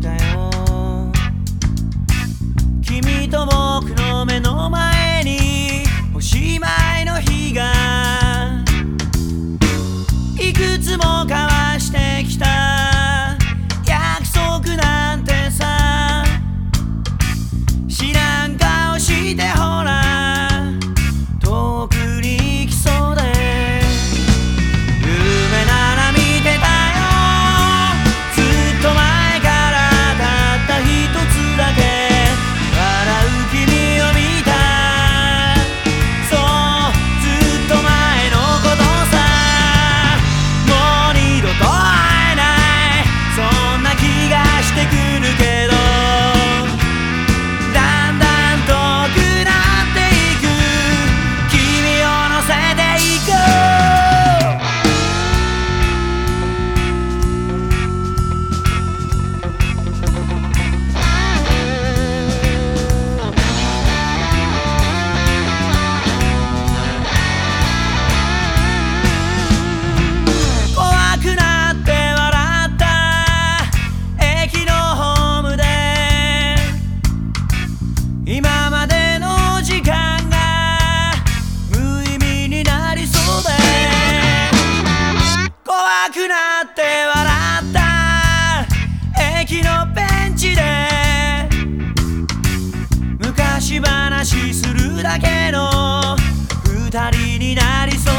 たよ。君と僕の目の前におしまいの日がいくつも変わ今までの時間が無意味になりそうで怖くなって笑った。駅のベンチで昔話するだけの二人になりそう